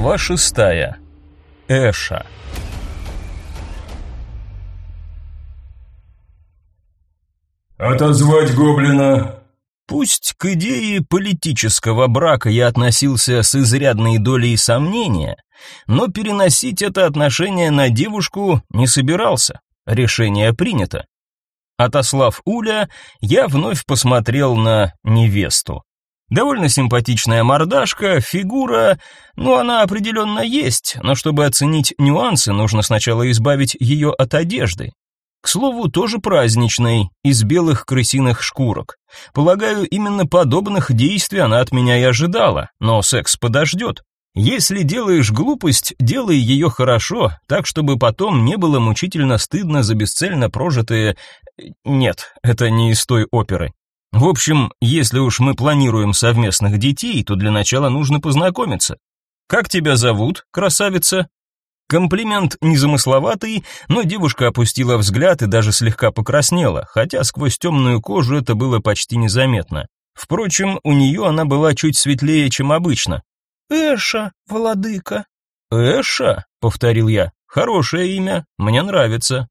Глава шестая. Эша. «Отозвать гоблина!» Пусть к идее политического брака я относился с изрядной долей сомнения, но переносить это отношение на девушку не собирался. Решение принято. Отослав Уля, я вновь посмотрел на невесту. Довольно симпатичная мордашка, фигура, ну она определенно есть, но чтобы оценить нюансы, нужно сначала избавить ее от одежды. К слову, тоже праздничной, из белых крысиных шкурок. Полагаю, именно подобных действий она от меня и ожидала, но секс подождет. Если делаешь глупость, делай ее хорошо, так чтобы потом не было мучительно стыдно за бесцельно прожитые... Нет, это не из той оперы. В общем, если уж мы планируем совместных детей, то для начала нужно познакомиться. Как тебя зовут, красавица? Комплимент незамысловатый, но девушка опустила взгляд и даже слегка покраснела, хотя сквозь темную кожу это было почти незаметно. Впрочем, у нее она была чуть светлее, чем обычно. «Эша, владыка». «Эша?» — повторил я. «Хорошее имя, мне нравится».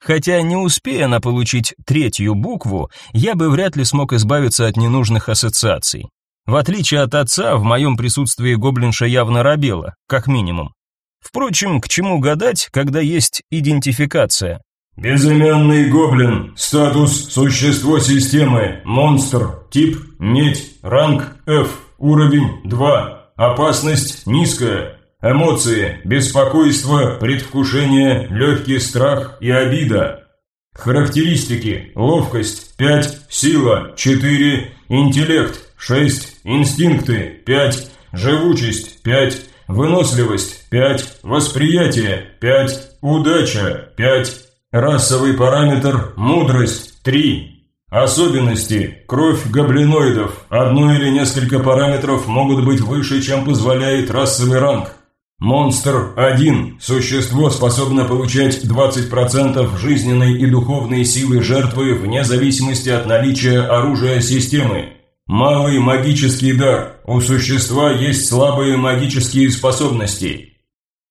Хотя не успея она получить третью букву, я бы вряд ли смог избавиться от ненужных ассоциаций. В отличие от отца, в моем присутствии гоблинша явно робела, как минимум. Впрочем, к чему гадать, когда есть идентификация? Безымянный гоблин. Статус существо системы. Монстр. Тип медь. Ранг F. Уровень 2. Опасность низкая. Эмоции: беспокойство, предвкушение, легкий страх и обида. Характеристики: ловкость 5, сила 4, интеллект 6, инстинкты 5, живучесть 5, выносливость 5, восприятие 5, удача 5, расовый параметр мудрость 3. Особенности. Кровь гоблиноидов. Одно или несколько параметров могут быть выше, чем позволяет расовый ранг. Монстр 1. Существо способно получать 20% жизненной и духовной силы жертвы вне зависимости от наличия оружия системы. Малый магический дар. У существа есть слабые магические способности.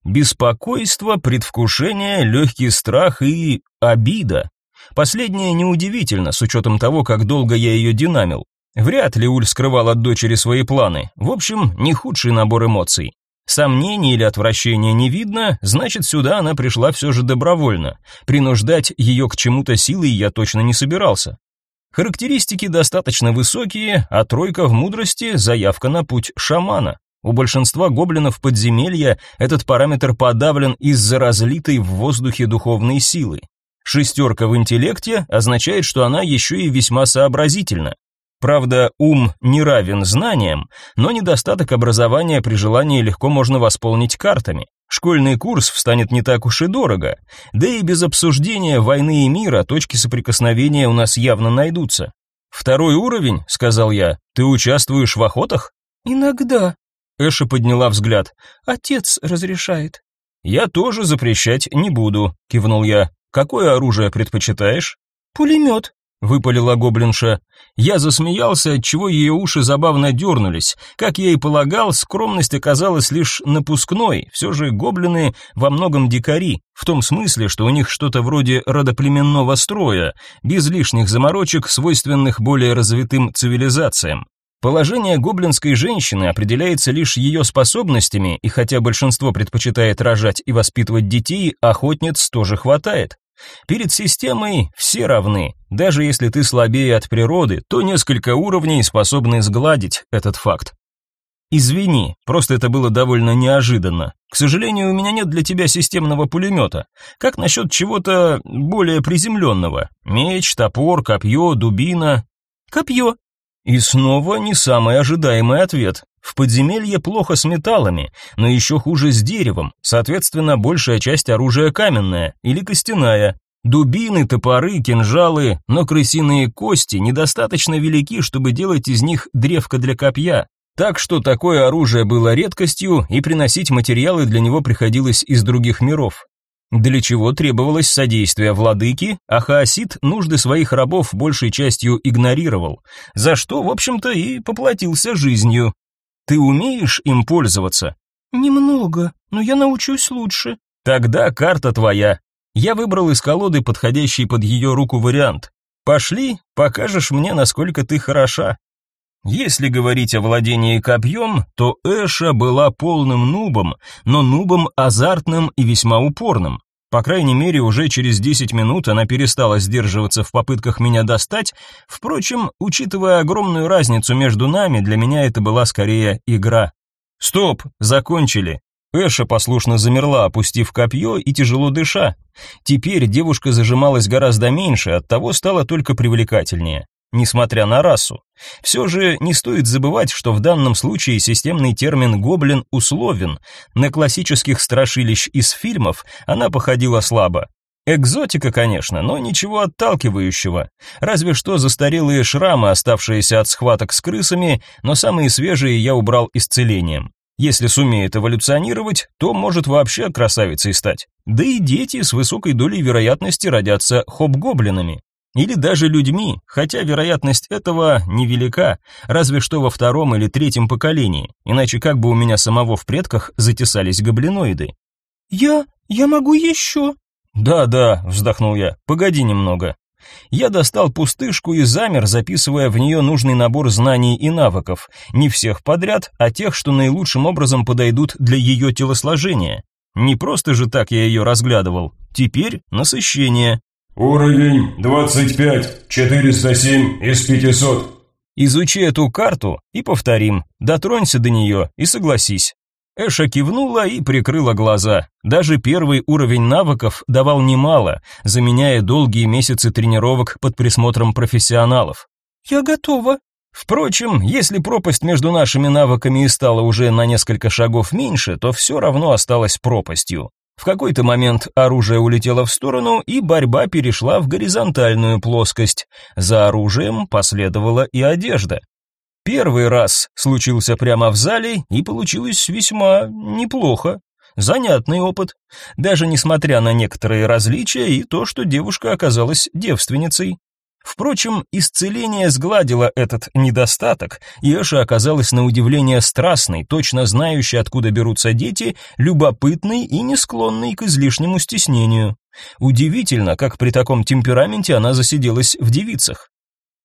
Беспокойство, предвкушение, легкий страх и обида. Последнее неудивительно, с учетом того, как долго я ее динамил. Вряд ли Уль скрывал от дочери свои планы. В общем, не худший набор эмоций. Сомнений или отвращения не видно, значит, сюда она пришла все же добровольно. Принуждать ее к чему-то силой я точно не собирался. Характеристики достаточно высокие, а тройка в мудрости – заявка на путь шамана. У большинства гоблинов подземелья этот параметр подавлен из-за разлитой в воздухе духовной силы. Шестерка в интеллекте означает, что она еще и весьма сообразительна. Правда, ум не равен знаниям, но недостаток образования при желании легко можно восполнить картами. Школьный курс встанет не так уж и дорого, да и без обсуждения войны и мира точки соприкосновения у нас явно найдутся. Второй уровень, сказал я. Ты участвуешь в охотах? Иногда. Эша подняла взгляд. Отец разрешает. Я тоже запрещать не буду, кивнул я. Какое оружие предпочитаешь? Пулемет выпалила гоблинша. Я засмеялся, отчего ее уши забавно дернулись. Как я и полагал, скромность оказалась лишь напускной. Все же гоблины во многом дикари, в том смысле, что у них что-то вроде родоплеменного строя, без лишних заморочек, свойственных более развитым цивилизациям. Положение гоблинской женщины определяется лишь ее способностями, и хотя большинство предпочитает рожать и воспитывать детей, охотниц тоже хватает. Перед системой все равны. Даже если ты слабее от природы, то несколько уровней способны сгладить этот факт. Извини, просто это было довольно неожиданно. К сожалению, у меня нет для тебя системного пулемета. Как насчет чего-то более приземленного? Меч, топор, копье, дубина? Копье. И снова не самый ожидаемый ответ. В подземелье плохо с металлами, но еще хуже с деревом, соответственно, большая часть оружия каменная или костяная. Дубины, топоры, кинжалы, но крысиные кости недостаточно велики, чтобы делать из них древко для копья. Так что такое оружие было редкостью, и приносить материалы для него приходилось из других миров. Для чего требовалось содействие владыки, а Хаосид нужды своих рабов большей частью игнорировал, за что, в общем-то, и поплатился жизнью. Ты умеешь им пользоваться? Немного, но я научусь лучше. Тогда карта твоя. Я выбрал из колоды подходящий под ее руку вариант. Пошли, покажешь мне, насколько ты хороша. Если говорить о владении копьем, то Эша была полным нубом, но нубом азартным и весьма упорным. По крайней мере, уже через 10 минут она перестала сдерживаться в попытках меня достать. Впрочем, учитывая огромную разницу между нами, для меня это была скорее игра. Стоп, закончили. Эша послушно замерла, опустив копье и тяжело дыша. Теперь девушка зажималась гораздо меньше, оттого стала только привлекательнее несмотря на расу. Все же не стоит забывать, что в данном случае системный термин «гоблин» условен. На классических страшилищ из фильмов она походила слабо. Экзотика, конечно, но ничего отталкивающего. Разве что застарелые шрамы, оставшиеся от схваток с крысами, но самые свежие я убрал исцелением. Если сумеет эволюционировать, то может вообще красавицей стать. Да и дети с высокой долей вероятности родятся хоб-гоблинами. Или даже людьми, хотя вероятность этого невелика, разве что во втором или третьем поколении, иначе как бы у меня самого в предках затесались гоблиноиды. «Я... я могу еще?» «Да-да», — вздохнул я, — «погоди немного». Я достал пустышку и замер, записывая в нее нужный набор знаний и навыков, не всех подряд, а тех, что наилучшим образом подойдут для ее телосложения. Не просто же так я ее разглядывал. Теперь насыщение, Уровень 25, 407 из 500. Изучи эту карту и повторим. Дотронься до нее и согласись. Эша кивнула и прикрыла глаза. Даже первый уровень навыков давал немало, заменяя долгие месяцы тренировок под присмотром профессионалов. Я готова. Впрочем, если пропасть между нашими навыками и стала уже на несколько шагов меньше, то все равно осталась пропастью. В какой-то момент оружие улетело в сторону, и борьба перешла в горизонтальную плоскость. За оружием последовала и одежда. Первый раз случился прямо в зале, и получилось весьма неплохо. Занятный опыт, даже несмотря на некоторые различия и то, что девушка оказалась девственницей. Впрочем, исцеление сгладило этот недостаток, и Эша оказалась на удивление страстной, точно знающей, откуда берутся дети, любопытной и не склонной к излишнему стеснению. Удивительно, как при таком темпераменте она засиделась в девицах.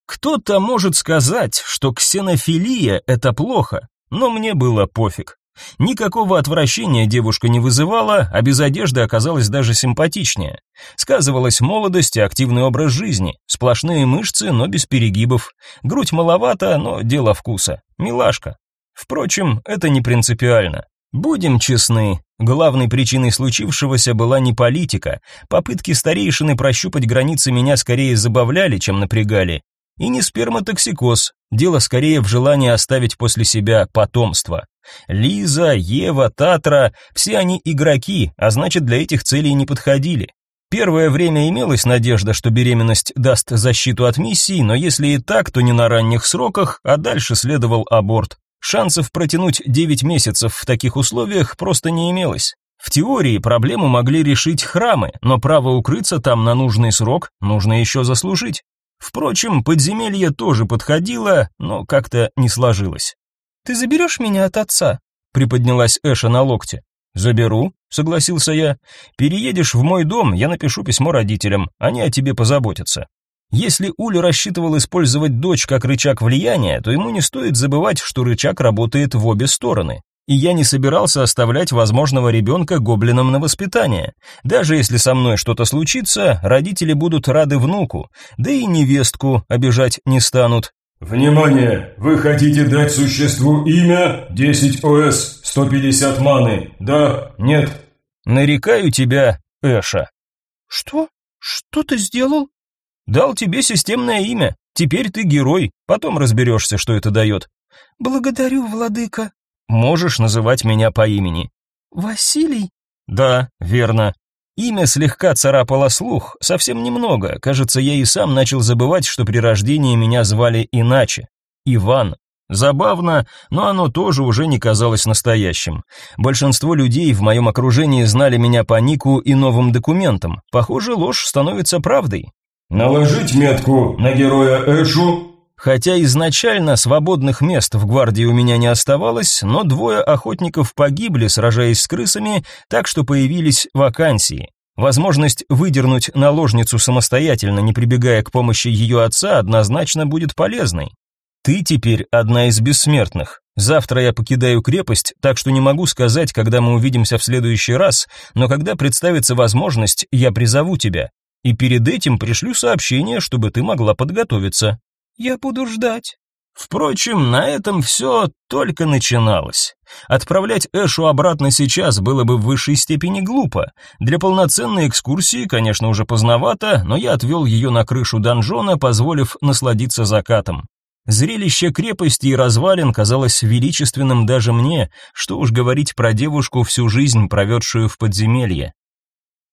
Кто-то может сказать, что ксенофилия – это плохо, но мне было пофиг. Никакого отвращения девушка не вызывала, а без одежды оказалась даже симпатичнее. Сказывалась молодость и активный образ жизни, сплошные мышцы, но без перегибов. Грудь маловато, но дело вкуса. Милашка. Впрочем, это не принципиально. Будем честны, главной причиной случившегося была не политика. Попытки старейшины прощупать границы меня скорее забавляли, чем напрягали. И не сперматоксикоз, дело скорее в желании оставить после себя потомство. Лиза, Ева, Татра – все они игроки, а значит для этих целей не подходили. Первое время имелась надежда, что беременность даст защиту от миссий, но если и так, то не на ранних сроках, а дальше следовал аборт. Шансов протянуть 9 месяцев в таких условиях просто не имелось. В теории проблему могли решить храмы, но право укрыться там на нужный срок нужно еще заслужить. Впрочем, подземелье тоже подходило, но как-то не сложилось. «Ты заберешь меня от отца?» — приподнялась Эша на локте. «Заберу», — согласился я. «Переедешь в мой дом, я напишу письмо родителям, они о тебе позаботятся». Если Уль рассчитывал использовать дочь как рычаг влияния, то ему не стоит забывать, что рычаг работает в обе стороны и я не собирался оставлять возможного ребенка гоблином на воспитание. Даже если со мной что-то случится, родители будут рады внуку, да и невестку обижать не станут. Внимание! Вы хотите дать существу имя 10 ОС, 150 маны. Да? Нет? Нарекаю тебя, Эша. Что? Что ты сделал? Дал тебе системное имя. Теперь ты герой. Потом разберешься, что это дает. Благодарю, владыка. Можешь называть меня по имени. Василий? Да, верно. Имя слегка царапало слух, совсем немного. Кажется, я и сам начал забывать, что при рождении меня звали иначе. Иван. Забавно, но оно тоже уже не казалось настоящим. Большинство людей в моем окружении знали меня по нику и новым документам. Похоже, ложь становится правдой. Наложить метку на героя Эшу Хотя изначально свободных мест в гвардии у меня не оставалось, но двое охотников погибли, сражаясь с крысами, так что появились вакансии. Возможность выдернуть наложницу самостоятельно, не прибегая к помощи ее отца, однозначно будет полезной. Ты теперь одна из бессмертных. Завтра я покидаю крепость, так что не могу сказать, когда мы увидимся в следующий раз, но когда представится возможность, я призову тебя. И перед этим пришлю сообщение, чтобы ты могла подготовиться. Я буду ждать. Впрочем, на этом все только начиналось. Отправлять Эшу обратно сейчас было бы в высшей степени глупо. Для полноценной экскурсии, конечно, уже поздновато, но я отвел ее на крышу донжона, позволив насладиться закатом. Зрелище крепости и развалин казалось величественным даже мне, что уж говорить про девушку всю жизнь проведшую в подземелье.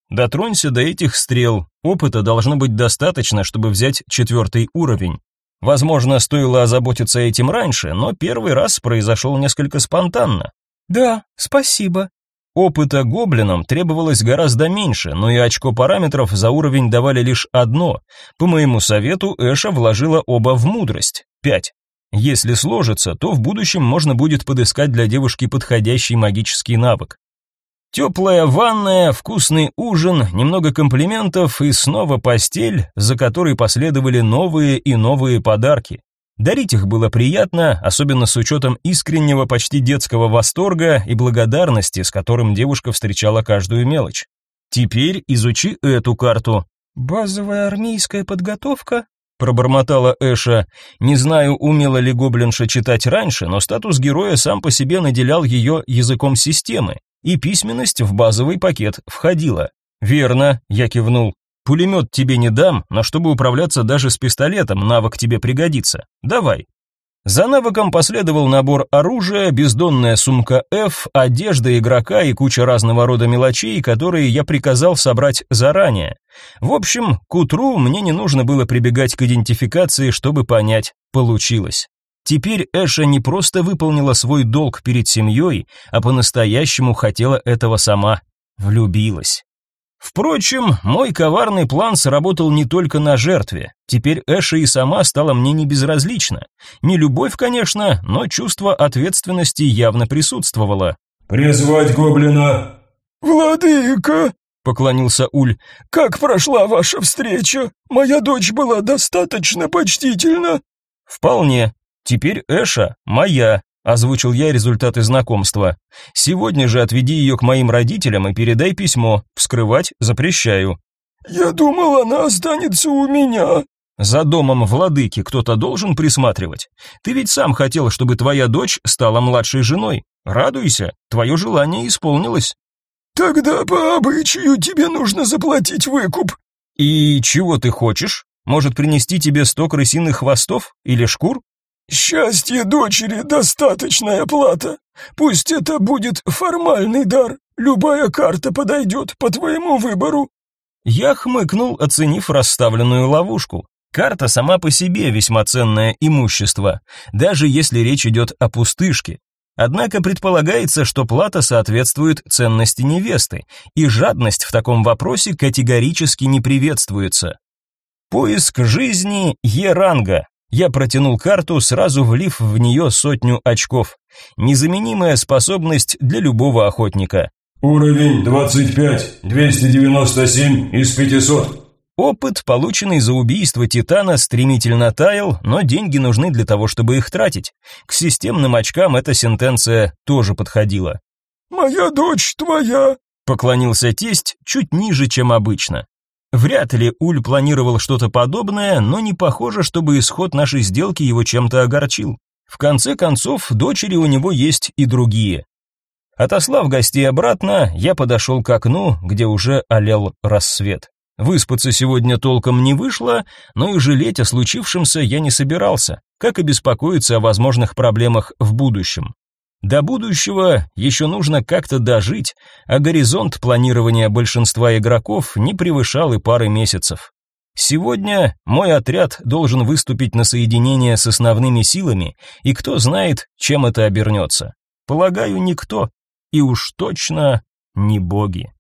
Дотронься до этих стрел, опыта должно быть достаточно, чтобы взять четвертый уровень. Возможно, стоило озаботиться этим раньше, но первый раз произошел несколько спонтанно. Да, спасибо. Опыта гоблинам требовалось гораздо меньше, но и очко параметров за уровень давали лишь одно. По моему совету Эша вложила оба в мудрость. Пять. Если сложится, то в будущем можно будет подыскать для девушки подходящий магический навык. Теплая ванная, вкусный ужин, немного комплиментов и снова постель, за которой последовали новые и новые подарки. Дарить их было приятно, особенно с учетом искреннего, почти детского восторга и благодарности, с которым девушка встречала каждую мелочь. Теперь изучи эту карту. Базовая армейская подготовка, пробормотала Эша. Не знаю, умела ли гоблинша читать раньше, но статус героя сам по себе наделял ее языком системы и письменность в базовый пакет входила. Верно, я кивнул. Пулемет тебе не дам, но чтобы управляться даже с пистолетом, навык тебе пригодится. Давай. За навыком последовал набор оружия, бездонная сумка F, одежда игрока и куча разного рода мелочей, которые я приказал собрать заранее. В общем, к утру мне не нужно было прибегать к идентификации, чтобы понять, получилось. Теперь Эша не просто выполнила свой долг перед семьей, а по-настоящему хотела этого сама. Влюбилась. Впрочем, мой коварный план сработал не только на жертве. Теперь Эша и сама стала мне не безразлична. Не любовь, конечно, но чувство ответственности явно присутствовало. «Призвать гоблина!» «Владыка!» — поклонился Уль. «Как прошла ваша встреча? Моя дочь была достаточно почтительна?» «Вполне. Теперь Эша моя, озвучил я результаты знакомства. Сегодня же отведи ее к моим родителям и передай письмо. Вскрывать запрещаю. Я думал, она останется у меня. За домом владыки кто-то должен присматривать. Ты ведь сам хотел, чтобы твоя дочь стала младшей женой. Радуйся, твое желание исполнилось. Тогда по обычаю тебе нужно заплатить выкуп. И чего ты хочешь? Может принести тебе сто крысиных хвостов или шкур? Счастье дочери достаточная плата. Пусть это будет формальный дар. Любая карта подойдет по твоему выбору. Я хмыкнул, оценив расставленную ловушку. Карта сама по себе весьма ценное имущество, даже если речь идет о пустышке. Однако предполагается, что плата соответствует ценности невесты, и жадность в таком вопросе категорически не приветствуется. Поиск жизни Е-ранга, я протянул карту, сразу влив в нее сотню очков. Незаменимая способность для любого охотника. Уровень 25, 297 из 500. Опыт, полученный за убийство Титана, стремительно таял, но деньги нужны для того, чтобы их тратить. К системным очкам эта сентенция тоже подходила. «Моя дочь твоя», — поклонился тесть чуть ниже, чем обычно. Вряд ли Уль планировал что-то подобное, но не похоже, чтобы исход нашей сделки его чем-то огорчил. В конце концов, дочери у него есть и другие. Отослав гостей обратно, я подошел к окну, где уже олел рассвет. Выспаться сегодня толком не вышло, но и жалеть о случившемся я не собирался, как и беспокоиться о возможных проблемах в будущем. До будущего еще нужно как-то дожить, а горизонт планирования большинства игроков не превышал и пары месяцев. Сегодня мой отряд должен выступить на соединение с основными силами, и кто знает, чем это обернется. Полагаю, никто, и уж точно не боги.